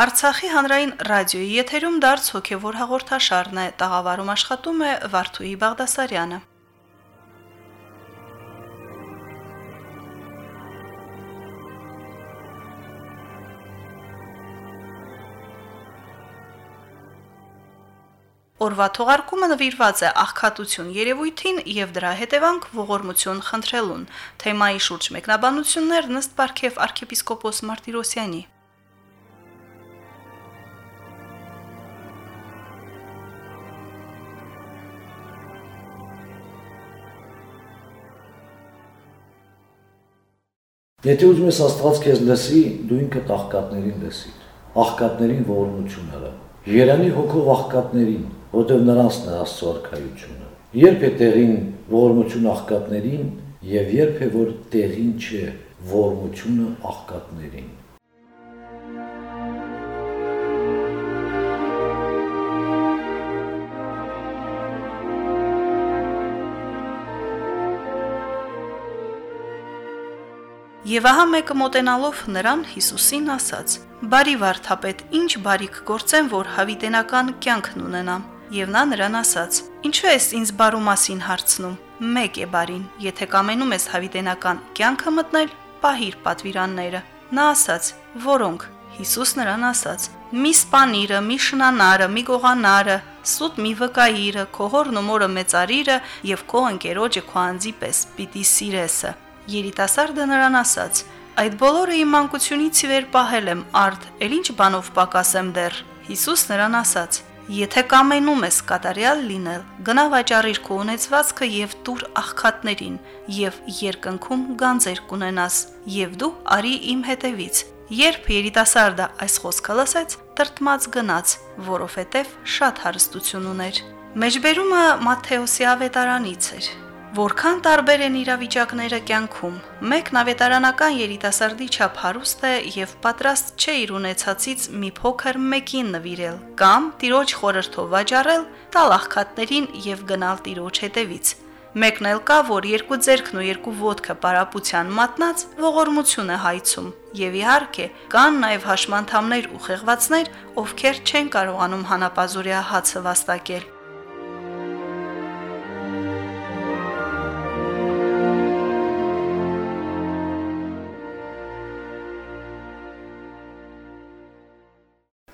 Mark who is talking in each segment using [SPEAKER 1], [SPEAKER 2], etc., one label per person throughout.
[SPEAKER 1] Արցախի հանրային ռադիոյի եթերում դարձ հոգևոր հաղորդաշարն է, տաղավարում աշխատում է Վարդուհի Բաղդասարյանը։ Օրվա թողարկումը նվիրված է աղքատություն երևույթին եւ դրա հետևանք ողորմություն խնդրելուն։ Թեմայի շուրջ մեկնաբանություններ նստ Պարքև arczepiskopos Մարտիրոսյանի։
[SPEAKER 2] Եթե ուզում ես Աստված քեզ լսի, դու ինքդ աղքատներին լսիր։ Աղքատներին ողորմություն արա։ Երանի հոգով աղքատներին որտեղ նրանց է Աստծո արքայությունը։ Երբ է տեղին ողորմություն աղքատներին եւ երբ է որ տեղին չէ ողորմությունը աղքատներին։
[SPEAKER 1] Եվ ահա մեկը մոտենալով նրան Հիսուսին ասաց. «Բարի վարդապետ, ինչ բարիք գործեմ, որ հավիտենական կյանքն ունենամ»։ Եվ նա նրան ասաց. Ինչու ես ինձ բարու մասին հարցնում։ Մեկ է բարին, եթե կամենում ես հավիտենական կյանքը մտնել, պահիր պատվիրանները։ Նա ասաց. Որոնք։ Հիսուս նրան ասաց. Մի սպանիրը, մի շնանարը, մի գողանարը, սուտ մի վկայիրը, քո հորն ու մորը մեծարիրը եւ քո ընկերոջը քո անձի պես պիտի սիրեսը։ Երիտասարդը նրան ասաց. Այդ բոլորը իմ մանկությունից ի վեր պահել եմ արդ, ել ինչ բանով պակասեմ դեռ։ Հիսուս նրան ասաց. Եթե կամենում ես կատարյալ լինել, գնա վաճառիր քո ունեցվածքը եւ տուր աղքատներին, եւ երկնքում գանձեր կունենաս, եւ դու արի իմ հետևից։ Երբ երիտասարդը այս խոսքը լսեց, տրտմած գնաց, որովհետև շատ հարստություն ուներ։ Մեջբերումը Մատթեոսի ավետարանից էր։ Որքան տարբեր են իրավիճակները կյանքում։ Մեկ նավետարանական երիտասարդի չափ հարուստ է եւ պատրաստ չէ իր ունեցածից մի փոքր մեկին նվիրել կամ տիրոջ խորհրդով վաճառել, տալ աղքատներին եւ գնալ տիրոջ հետևից։ Մեկն էլ կա, որ երկու ձերքն ու երկու ոտքը պարապության մատնած ողորմություն է հայցում։ Եվ իհարկե, կան նաև հաշմանդամներ ու խեղվածներ, ովքեր չեն կարողանում հանապազորյա հացը վաստակել։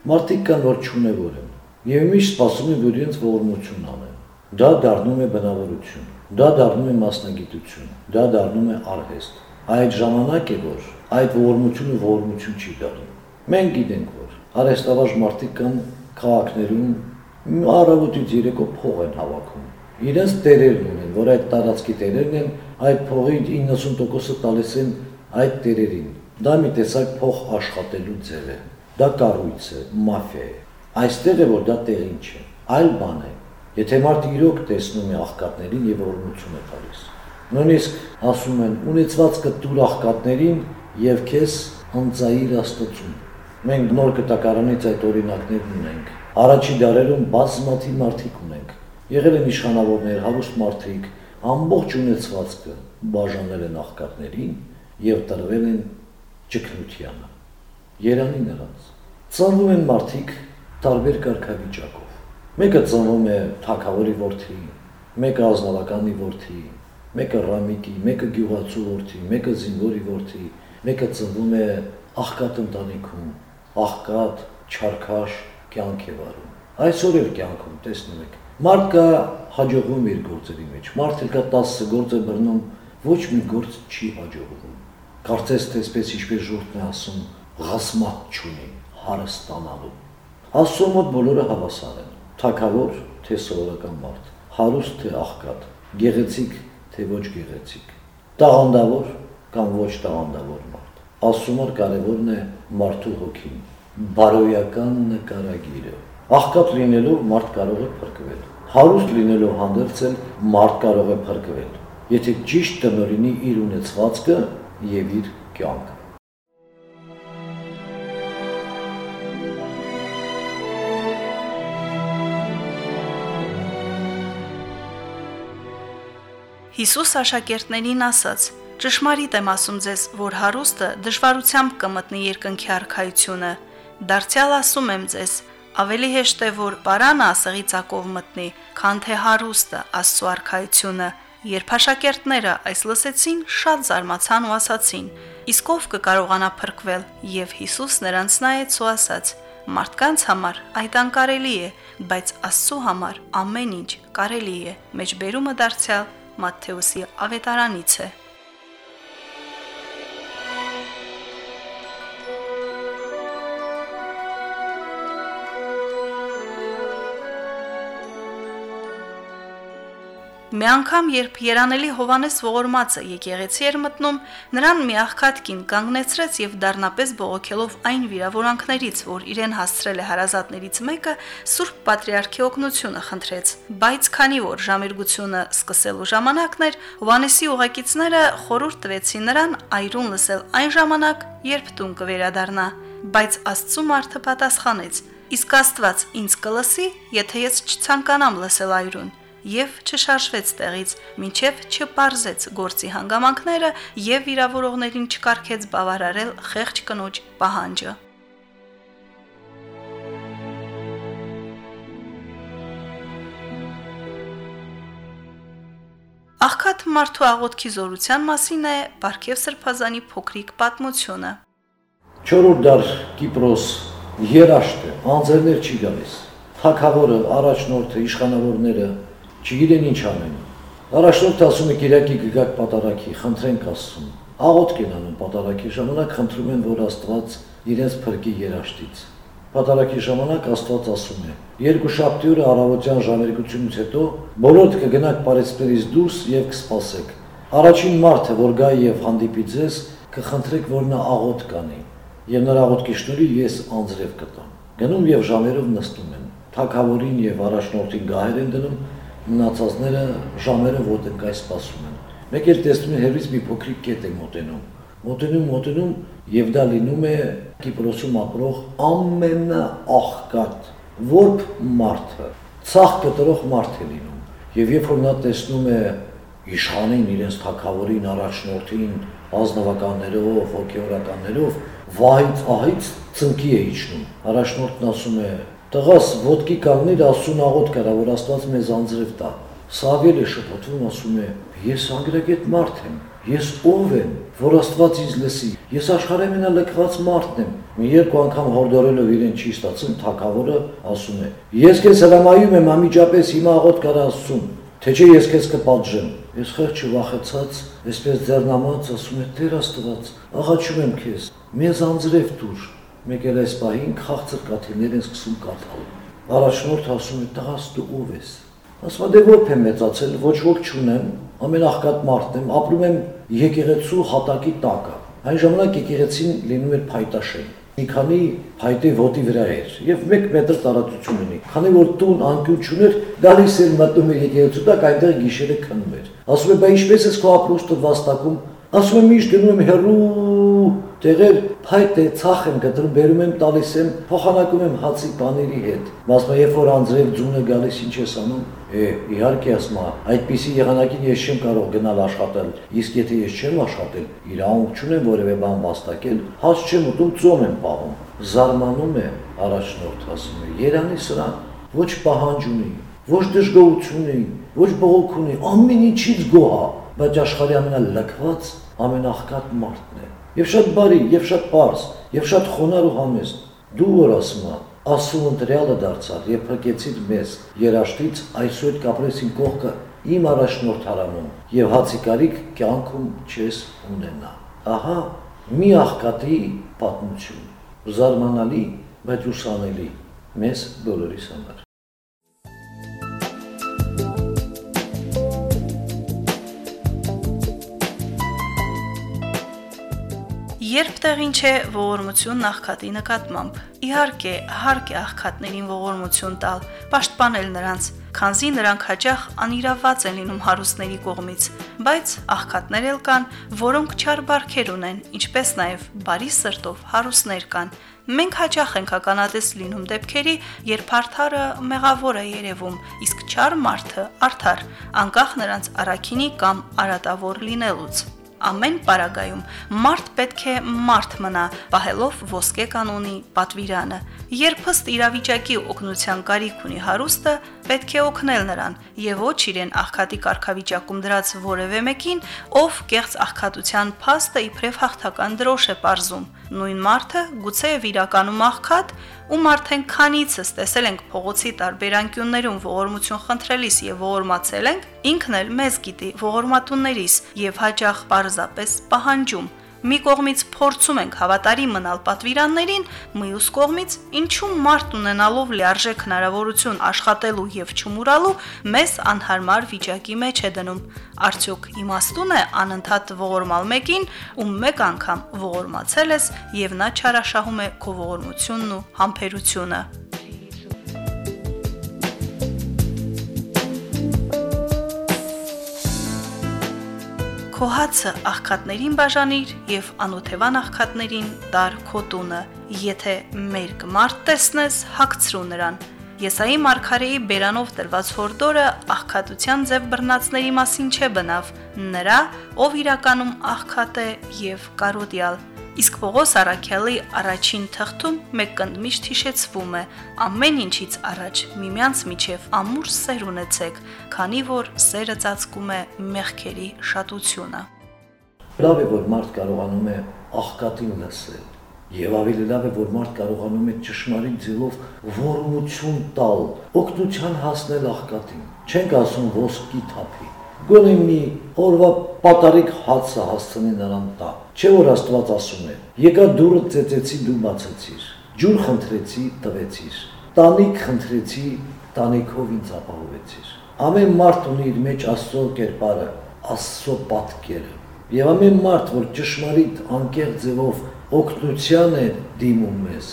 [SPEAKER 2] Մարդիկ կան, որ չունևոր են, եւ միշտ սպասում են, որ իրենց ողորմություն անեն։ Դա դառնում է բնավորություն, դա դառնում է մասնագիտություն, դա դառնում է արհեստ։ Այդ ժամանակ է, որ այդ ողորմությունը ողորմություն չի դառնում։ Մենք գիտենք, որ արհեստավարժ մարդիկ կան քաղաքներում առավոտից երեկո փող են հավաքում։ Իրենց տերերն ունեն, որ այդ տարածքի տերերն են, այդ փողի 90%-ը տալիս են այդ տերերին։ Դա մի տեսակ փող աշխատելու ձև է։ Դա կառույց է, մաֆիա է։ Այստեղ է որ դա տեղին չէ։ Այլ բան է։ Եթե մարդը իրոք տեսնում է աղքատներին եւ օրնություն է տալիս։ Նույնիսկ ասում են ունեցվածքը դուր աղքատներին եւ քեզ անձայիր աստծուն։ Մենք նոր կտակարանից այդ օրինակներն ունենք։ Առաջի դարերում բազմաթիվ մարդիկ ունենք։ Եղել են իշխանավորներ, հարուստ մարդիկ, ամբողջ ունեցվածքը բաժանել են աղքատներին եւ տրվել են ճգնությանը երանի նրանց։ Ծնվում են մարդիկ տարբեր կարգավիճակով։ Մեկը ծնվում է թակավորի որդի, մեկը ազնվականի որդի, մեկը ռամիկի, մեկը գյուղացու որդի, մեկը զինվորի որդի, մեկը ծնվում է աղքատ ընտանիքում, աղքատ, չարքաշ կյանք է վարում։ Այսօր էլ կյանքում տեսնում եք, մարդ կա հաջողվում իր գործերի մեջ, մարդ էլ կա 10 գործ է բռնում, ոչ մի գործ չի հաջողվում։ Կարծես թե այսպես ինչպես ժողովն է ասում, ղասմատ չունի հարստանալու։ Աստծո մոտ բոլորը հավասար են։ Թակավոր թե սովորական մարդ, հարուստ թե աղքատ, գեղեցիկ թե ոչ գեղեցիկ, տաղանդավոր կամ ոչ տաղանդավոր մարդ։ Աստծո մոտ կարևորն է մարդու հոգին, բարոյական նկարագիրը։ Աղքատ լինելով մարդ կարող է փրկվել։ Հարուստ լինելով հանդերձ էլ մարդ կարող է փրկվել, եթե ճիշտ տնորինի իր ունեցվածքը եւ իր կյանքը։
[SPEAKER 1] Հիսուս աշակերտներին ասաց. Ճշմարիտ եմ ասում ձեզ, որ հարուստը դժվարությամբ կմտնի երկնքի արքայությունը։ Դարձյալ ասում եմ ձեզ, ավելի հեշտ է որ պարանը ասեղի ցակով մտնի, քան թե հարուստը Աստծո արքայությունը։ Երբ աշակերտները այս լսեցին, շատ զարմացան ու ասացին. Իսկ ով կկարողանա փրկվել։ Եվ Հիսուս նրանց նայեց ու ասաց. Մարդկանց համար այդ անկարելի է, բայց Աստծո համար ամեն ինչ կարելի է։ Մեջբերումը դարձյալ Մատթեոսի ավետարանից է։ Մի անգամ, երբ Երանելի Հովանես ողորմածը եկեղեցի էր մտնում, նրան մի աղքատ կին կանգնեցրեց եւ դառնապես բողոքելով այն վիրավորանքներից, որ իրեն հասցրել է հարազատներից մեկը, Սուրբ Պատրիարքի օգնությունը խնդրեց։ Բայց քանի որ ժամերգությունը սկսելու ժամանակն էր, Հովանեսի ուղակիցները խորհուրդ տվեցին նրան այրուն լսել այն ժամանակ, երբ տուն կվերադառնա։ Բայց Աստծո մարդը պատասխանեց. Իսկ Աստված ինձ կլսի, եթե ես չցանկանամ լսել այրուն եւ չշարժվեց տեղից, մինչեւ չպարզեց գործի հանգամանքները եւ վիրավորողներին չկարգեց բավարարել խեղճ կնոջ պահանջը։ Աղքատ մարդու աղոթքի զորության մասին է Բարքև Սրբազանի փոքրիկ պատմությունը։
[SPEAKER 2] 4-րդ դար Կիպրոս երաշտ է, անձերներ չի գալիս։ Թագավորը, առաջնորդը, իշխանավորները չգիտեն ինչ անեն։ Առաջնորդը ասում է Կիրակի գգակ պատարակի, խնդրենք Աստծուն։ Աղոթք են անում պատարակի ժամանակ, խնդրում են, որ Աստված իրենց փրկի երաշտից։ Պատարակի ժամանակ Աստված ասում է. երկու շաբթի օրը առավոտյան ժամերգությունից հետո բոլորդ կգնաք Պարեսպերից դուրս եւ կսպասեք։ Առաջին մարդը, որ գա եւ հանդիպի ձեզ, կխնդրեք, որ նա աղոթ կանի։ Եվ նրա աղոթքի շնորհիվ ես անձրև կտամ։ Գնում եւ ժամերով նստում են։ Թագավորին եւ առաջնորդին գահեր են դնում մնացածները ժամերը ոտնկայ սպասում են։ Մեկ էլ տեսնում են հերից մի փոքրիկ կետ է մոտենում։ Մոտենում, մոտենում եւ դա լինում է Կիպրոսում ապրող ամենաաղքատ որբ մարդը, ցախ կտրող մարդ է լինում։ Եվ երբ որ նա տեսնում է իշխանին, իրենց թակավորին, առաջնորդին, ազնվականներով, հոգեորականներով, վայից ահից ծնկի է իջնում։ Առաջնորդն ասում է Տղաս ոդկի կանգնիր Աստծուն աղոտ կրա, որ Աստված մեզ անձրև տա։ Սավել է շփոթվում, ասում է. Ես անգրագետ մարդ եմ։ Ես ով եմ, որ Աստված ինձ լսի։ Ես աշխարհի ամենալքված մարդն եմ։ Մի երկու անգամ հորդորելով իրեն չի ստացում, թակավորը ասում է. Ես քեզ հրամայում եմ ամիջապես հիմա աղոտ կրա Աստծուն, թե չէ ես քեզ կպատժեմ։ Ես խեղճ վախեցած, այսպես ձեռնամած ասում է. Տեր Աստված, աղաչում եմ քեզ, մեզ անձրև դուր մեկ էլ այս պահին խաղցր կաթիլներ են սկսում կաթալ։ Առաջնորդ ասում է՝ «Տղաս դու ով ես»։ Ասում է՝ «Դե ո՞րբ եմ մեծացել, ոչ ոք չունեմ, ամենախկատ մարդն եմ, ապրում եմ եկեղեցու հատակի տակը։ Այն ժամանակ եկեղեցին լինում էր փայտաշեն։ Մի քանի փայտի ոտի վրա էր եւ 1 մետր տարածություն ունի։ Քանի որ տուն անկյուն չուներ, գալիս էր մտնում էր եկեղեցու տակ, այնտեղ գիշերը քնում էր։ Ասում է՝ «Բա ինչպես ես քո ապրուստը վաստակում»։ Ասում եմ՝ «Միշտ գնում եմ հերու տեղեր փայտ է, ցախ եմ գտնում, բերում եմ, տալիս եմ, փոխանակում եմ հացի բաների հետ։ Մասնա երբ որ անձրև ձունը գալիս ինչ ես անում, է, իհարկե ասма, այդպիսի եղանակին ես չեմ կարող գնալ աշխատել, իսկ եթե ես չեմ աշխատել, իրավունք չունեմ որևէ բան վաստակել, հաց չեմ ուտում, ծոմ եմ պահում։ Զարմանում է առաջնորդ ասում է, Երանի սրան ոչ պահանջ ունի, ոչ դժգոհություն ունի, ոչ բողոք ունի, ամեն ինչից գոհ է, բայց աշխարհի ամենալքված, ամենախկատ մարդն է եւ շատ բարի, եւ շատ པարզ, եւ շատ խոնար ու համեստ։ Դու որ ասում ես, ասում ընտրյալը դարձար եւ փրկեցիր մեզ երաշտից, այսօր կապրեսին կողքը իմ առաջնորդ հարանում եւ հացիկարիկ կյանքում չես ունենա։ Ահա մի աղքատի պատմություն։ Զարմանալի, բայց ուսանելի մեզ բոլորիս համար։
[SPEAKER 1] Երբ տեղին չէ ողորմություն աղքատի նկատմամբ։ Իհարկե, հարկ է աղքատներին ողորմություն տալ, պաշտպանել նրանց, քանզի նրանք հաճախ անիրավված են լինում հարուստների կողմից, բայց աղքատներ էլ կան, որոնք չար բարքեր ունեն, ինչպես նաև բարի սրտով հարուստներ կան։ Մենք հաճախ ենք ականատես լինում դեպքերի, երբ արդարը մեղավոր է երևում, իսկ չար մարդը արդար, անկախ նրանց առաքինի կամ արատավոր լինելուց։ Ամեն պարագայում մարդ պետք է մարդ մնա, պահելով ոսկե կանոնի պատվիրանը։ Երբ ըստ իրավիճակի օգնության կարիք ունի հարուստը, պետք է օգնել նրան եւ ոչ իրեն աղքատի կարգավիճակում դրած որևէ մեկին, ով կեղծ աղքատության փաստը իբրև հաղթական դրոշ է པարզում։ Նույն մարդը գուցեև իրականում աղքատ, ում արդեն քանիցս տեսել ենք փողոցի տարբեր անկյուններում ողորմություն խնդրելիս եւ ողորմացել ենք, ինքն էլ մեզ գիտի ողորմատուններիս եւ հաճախ պարզապես պահանջում Մի կողմից փորձում ենք հավատարիմ մնալ պատվիրաններին, մյուս կողմից ինչու մարդ ունենալով լիարժեք հնարավորություն աշխատելու եւ չմուրալու մեզ անհարմար վիճակի մեջ է դնում։ Արդյոք իմաստուն է անընդհատ ողորմալ մեկին, ում մեկ անգամ ողորմացել ես եւ նա չարաշահում է քո ողորմությունն ու համբերությունը։ Քո հացը աղքատներին բաժանիր եւ անօթևան աղքատներին դար քո տունը։ Եթե մերկ մարդ տեսնես, հագցրու նրան։ Եսայի Մարգարեի բերանով տրված հորդորը աղքատության ձև բռնածների մասին չէ բնավ, նրա, ով իրականում աղքատ է եւ կարոդյալ։ Իսկ Պողոս Արաքյալի առաջին թղթում մեկ կնդմիշտ հիշեցվում է. ամեն ինչից առաջ միմյանց միջև ամուր սեր ունեցեք, քանի որ սերը ծածկում է մեղքերի շատությունը։
[SPEAKER 2] Լավ է, որ մարդ կարողանում է աղքատին լսել։ Եվ ավելի լավ է, որ մարդ կարողանում է ճշմարիտ ձևով ողորմություն տալ, օգնության հասնել աղքատին։ Չենք ասում ոսկի թափի, գոնե մի օրվա պատարիկ հացը հասցնի նրան տա։ Չէ որ Աստված ասում է. Եկա դուրը ծեծեցի դու բացեցիր։ Ջուր խնդրեցի տվեցիր։ Տանիք խնդրեցի տանիքով ինձ ապահովեցիր։ Ամեն մարդ ունի իր մեջ Աստծո կերպարը, Աստծո պատկերը։ Եվ ամեն մարդ, որ ճշմարիտ անկեղծ ձևով օգնության է դիմում մեզ,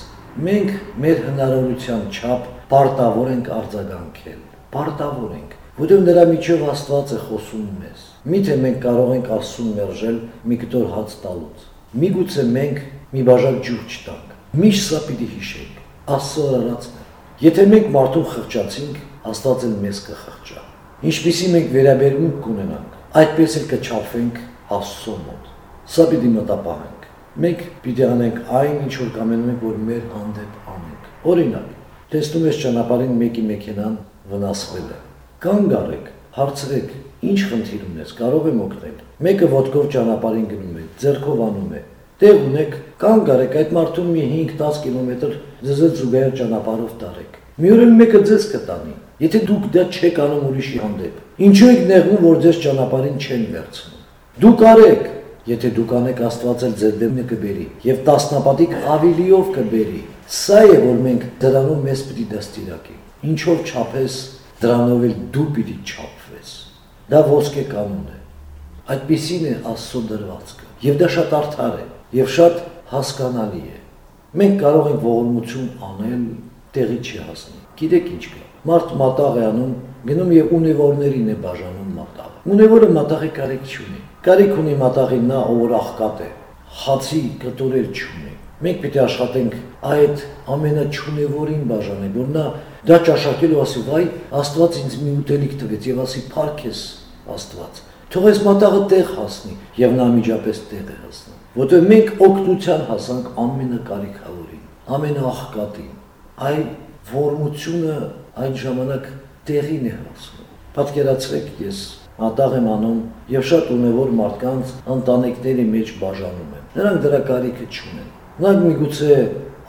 [SPEAKER 2] մենք մեր հնարավորության չափ պարտավոր ենք արձագանքել։ Պարտավոր ենք որտեղ նրա միջով Աստված է խոսում մեզ։ Միթե մենք կարող ենք Աստծուն մերժել մի կտոր հաց տալուց։ Միգուցե մենք մի բաժակ ջուր չտանք։ Միշտ սա պիտի հիշենք։ Աստծո արածն է։ Եթե մենք մարդուն խղճացինք, Աստված էլ մեզ կխղճա։ Ինչպիսի մենք վերաբերմունք կունենանք, այդպես էլ կչափվենք Աստծո մոտ։ Սա պիտի մտապահենք։ Մենք պիտի անենք այն, ինչ որ կամենում ենք, որ մեր հանդեպ անենք։ Օրինակ, տեսնում ես ճանապարհին մեկի մեքենան վնասվել է Կանգ առեք, հարցրեք, ինչ խնդիր ունես, կարող եմ օգնել։ Մեկը ոդկով ճանապարհին գնում է, ձեռքով անում է։ Տեղ ունեք, կանգ առեք այդ մարդուն մի 5-10 կիլոմետր ձեզ զուգահեռ ճանապարհով տարեք։ Մի օր էլ մեկը ձեզ կտանի։ Եթե դուք դա չեք անում ուրիշի հանդեպ, ինչու եք նեղվում, որ ձեզ ճանապարհին չեն վերցնում։ Դուք արեք, եթե դուք անեք Աստված էլ ձեր դեմը կբերի եւ տասնապատիկ ավելիով կբերի։ Սա է որ մենք դրանով մեզ պիտի դաստիարակենք։ Ինչով չափես դրանով էլ դու պիտի չափվես։ Դա ոսկե կանոն է։ Այդպեսին է Աստծո դրվածքը։ Եվ դա շատ արդար է եւ շատ հասկանալի է։ Մենք կարող ենք ողորմություն անել, տեղի չի հասնի։ Գիտեք ինչ կա։ Մարդ մատաղ է անում, գնում եւ ունևորներին է բաժանում մատաղը։ Ունևորը մատաղի կարիք չունի։ Կարիք ունի մատաղին նա, ով աղքատ է հացի կտորեր չունի։ Մենք պետք է աշխատենք այդ ամենաչունևորին բաժանը, որ նա դա ճաշակելու ասի, վայ, Աստված ինձ մի ուտելիք տվեց եւ ասի, «Փարքես Աստված»։ Թող այս մատաղը տեղ հասնի եւ նա միջապես տեղ է հասնում։ Որտեղ մենք օգնության հասանք ամենակարիքավորին, ամենաահկատին։ Այն ողորմությունը այն ժամանակ տեղին է հասնում։ Պատկերացրեք, ես մատաղ եմ անում եւ շատ ունեւոր մարդկանց ընտանիքների մեջ բաժանում եմ Նրանք դրա կարիքը չունեն։ Նրանք միգուցե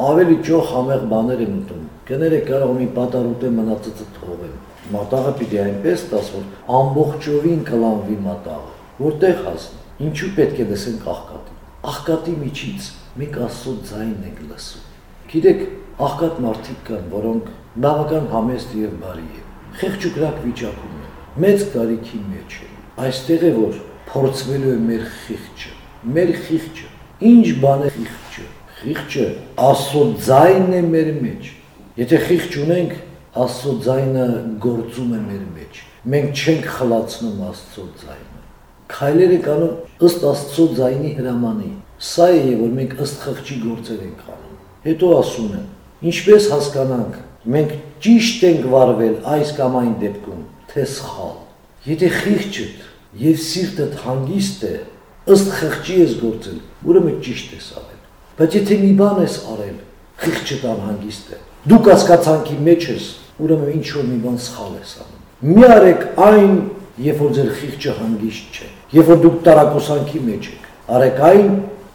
[SPEAKER 2] ավելի ճոխ համեղ բաներ են ուտում։ Կներեք կարող մի պատարուտե մնացածը թողեն։ Մատաղը պիտի այնպես տաս, որ ամբողջովին կլանվի մատաղը, որտեղ հասնի։ Ինչու պետք է լսենք աղքատի։ Աղքատի միջից մենք Աստծո ձայնն ենք լսում։ Գիտեք, աղքատ մարդիկ կան, որոնք բավական համեստ եւ բարի են։ Խեղճուկրակ վիճակում են, մեծ կարիքի մեջ են։ Այստեղ է որ փորձվելու է մեր խիղճը։ Մեր խիղճը։ Ինչ բան է խիղճը Խիղճը Աստծո ձայնն է մեր մեջ։ Եթե խիղճ ունենք, Աստծո ձայնը գործում է մեր մեջ։ Մենք չենք խլացնում Աստծո ձայնը։ Քայլերը կանում ըստ Աստծո ձայնի հրամանի։ Սա է, որ մենք ըստ խղճի գործեր ենք անում։ Հետո ասում են, ինչպես հասկանանք, մենք ճիշտ ենք վարվել այս կամ այն դեպքում, թե սխալ։ Եթե խիղճդ եւ սիրտդ հանգիստ է, ըստ խղճի ես գործել, ուրեմն ճիշտ ես արել։ Բայց եթե մի բան ես արել, խղճը տան հանգիստ է։ Դու կասկածանքի մեջ ես, ուրեմն ինչ որ մի բան սխալ ես անում։ Մի արեք այն, երբ որ ձեր խիղճը հանգիստ չէ, երբ որ դուք տարակուսանքի մեջ եք։ Արեք այն,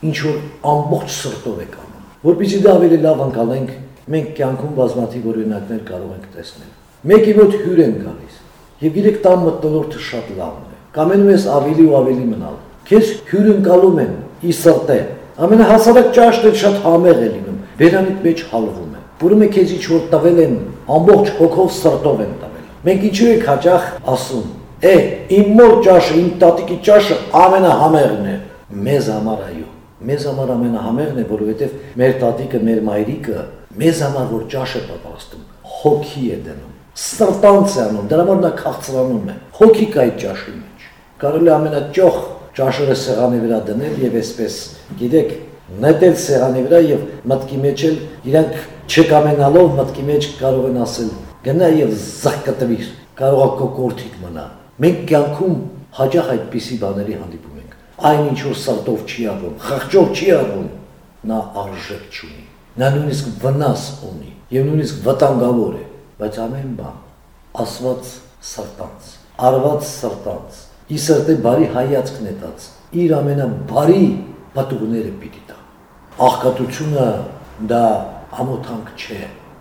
[SPEAKER 2] ինչ որ ամբողջ սրտով եք անում։ Որպեսզի դա ավելի լավ անցալենք, մենք կյանքում բազմաթիվ օրինակներ կարող ենք տեսնել։ Մեկի մոտ հյուր են գալիս, եւ գիտեք տան մտնոլորտը շատ լավն է։ Կամենում ես ավելի ու ավելի մնալ։ Քեզ հյուր ընկալում են ի սրտե։ Ամենահասարակ ճաշն էլ շատ համեղ է լինում։ Բերանիդ մեջ հալվում է։ Ուրեմն քեզ ինչ որ տվել են, ամբողջ հոգով սրտով են տվել։ Մենք ինչու ենք հաճախ ասում, Է, իմ մոր ճաշը, իմ տատիկի ճաշը ամենահամերն է։ Մեզ համար այո։ Մեզ համար ամենահամերն է, որովհետև մեր տատիկը, մեր մայրիկը մեզ համար որ ճաշը պատրաստում, հոգի է դնում, սրտանց է անում, դրա համար նա քաղցրանում է։ Հոգի կա այդ ճաշի մեջ։ Կարելի ամենաճոխ ճաշերը սեղանի վրա դնել եւ այսպես, գիտեք, նետել սեղանի վրա եւ մտքի մեջ էլ իրանք չկամենալով մտքի մեջ կարող են ասել գնա եւ զակկտվիր կարող է կոկորթիկ մնա Մենք կյանքում հաջող այդպիսի բաների հանդիպում ենք։ Այն ինչ որ սրտով չի արվում, խղճով չի արվում, նա արժեք չունի։ Նա նույնիսկ վնաս ունի եւ նույնիսկ վտանգավոր է, բայց ամեն բան ասված սրտանց, արված սրտանց, ի սրտե բարի հայացք նետած, իր ամենաբարի պատուղները պիտի տա։ Աղքատությունը դա ամոթանք չէ։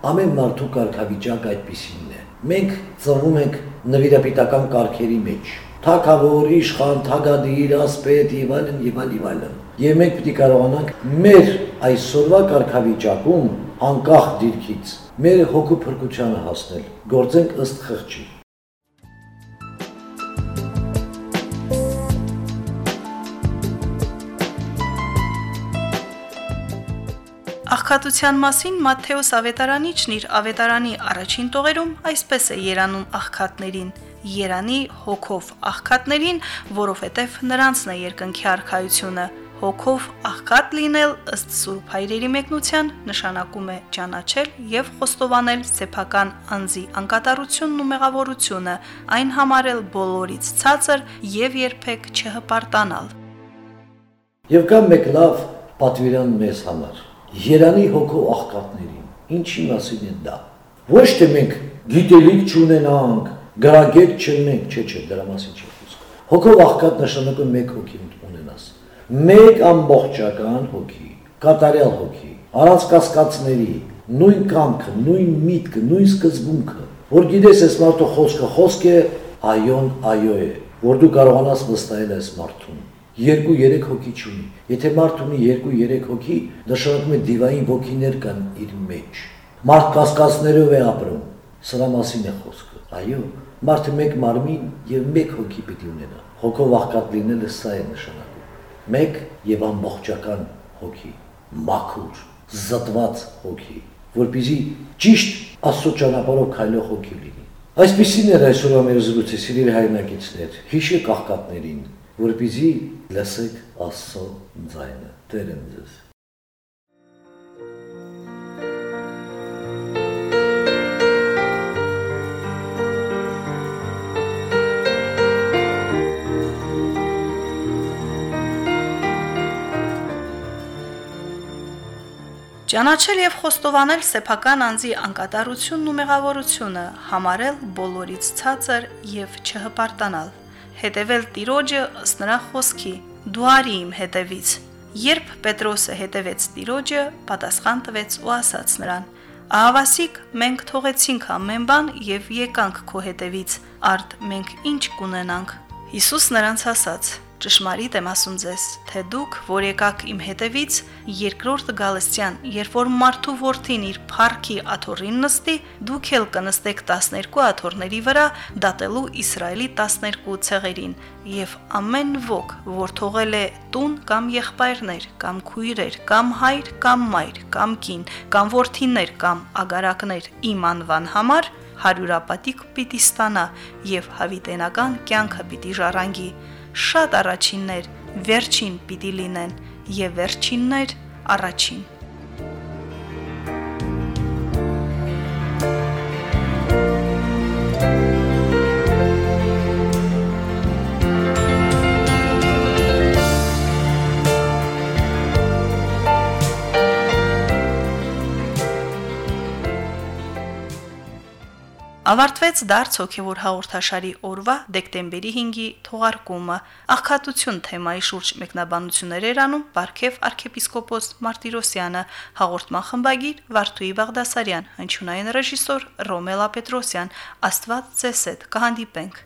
[SPEAKER 2] Ամեն մարդու կարգավիճակ այդպիսին է։ Մենք ծնվում ենք նվիրապիտական կարգերի մեջ։ Թագավոր, իշխան, թագադիր, ասպետ եւ այլն եւ այլն եւ այլն։ Եվ մենք պիտի կարողանանք մեր այսօրվա կարգավիճակում անկախ դիրքից մեր հոգու փրկությանը հասնել։ Գործենք ըստ խղճի։
[SPEAKER 1] Աղքատության մասին Մատթեոս Ավետարանիչն իր Ավետարանի առաջին տողերում այսպես է երանում աղքատներին. Երանի հոգով աղքատներին, որովհետև նրանցն է երկնքի արխայությունը։ Հոգով աղքատ լինել ըստ Սուրբ Հայրերի մեկնության նշանակում է ճանաչել եւ խոստովանել սեփական անձի անկատարությունն ու մեղավորությունը, այն համարել բոլորից ցածր եւ երբեք չհպարտանալ։
[SPEAKER 2] Եվ կա մեկ լավ պատվիրան մեզ համար Երանի հոգու աղքատներին։ Ինչի մասին է դա։ Ոչ թե մենք գիտելիք չունենանք, գրագետ չլինենք, չէ, չէ, դրա մասին չի խոսքը։ Հոգով աղքատ նշանակում մեկ հոգի ունենաս։ Մեկ ամբողջական հոգի, կատարյալ հոգի, առանց կասկածների, նույն կամքը, նույն միտքը, նույն սկզբունքը, որ գիտես այս մարդու խոսքը խոսք է, այոն այո է, որ դու կարողանաս վստահել այս մարդուն 2-3 հոգի չունի։ Եթե մարդ ունի 2-3 հոգի, նշանակում է դիվային ոգիներ կան իր մեջ։ Մարդ կասկածներով է ապրում։ Սրա մասին է խոսքը։ Այո, մարդը մեկ մարմին եւ մեկ հոգի պիտի ունենա։ Հոգով աղքատ լինելը սա է նշանակում։ Մեկ եւ ամբողջական հոգի, մաքուր, զտված հոգի, որբիզի ճիշտ Աստծո ճանապարհով քայլող հոգի լինի։ Այսպեսին էր այսօրվա մեր զրույցը, սիրելի հայրենակիցներ։ Հիշեք աղքատներին, որպեսզի լսեք Աստծո ձայնը։ Տեր եմ ձեզ։
[SPEAKER 1] Ճանաչել եւ խոստովանել սեփական անձի անկատարությունն ու մեղավորությունը, համարել բոլորից ցածր եւ չհպարտանալ հետևել Տիրոջը ըստ նրա խոսքի. Դու արի իմ հետևից։ Երբ Պետրոսը հետևեց Տիրոջը, պատասխան տվեց ու ասաց նրան. Ահավասիկ, մենք թողեցինք ամեն բան եւ եկանք քո հետևից։ Արդ մենք ինչ կունենանք։ Հիսուս նրանց ասաց. Ճշմարիտ եմ ասում ձեզ, թե դուք, որ եկաք իմ հետևից, երկրորդ գալստյան, երբ որ մարդու որդին իր փառքի աթոռին նստի, դուք էլ կնստեք 12 աթոռների վրա, դատելու Իսրայելի 12 ցեղերին, եւ ամեն ոք, որ թողել է տուն կամ եղբայրներ, կամ քույրեր, կամ հայր, կամ մայր, կամ կին, կամ որդիներ, կամ ագարակներ իմ անվան համար, հարյուրապատիկ պիտի ստանա եւ հավիտենական կյանքը պիտի ժառանգի շատ առաջիններ վերջին պիտի լինեն եւ վերջիններ առաջին Ավարտվեց դարձ հոգևոր հաղորդաշարի օրվա դեկտեմբերի 5-ի թողարկումը։ Աղքատություն թեմայի շուրջ մեկնաբանություններ էր անում Բարքև arczepiskopos Մարտիրոսյանը, հաղորդման խմբագիր Վարդուի Բաղդասարյան, հնչյունային ռեժիսոր Ռոմելա Պետրոսյան։ Աստված ծեսետ կհանդիպենք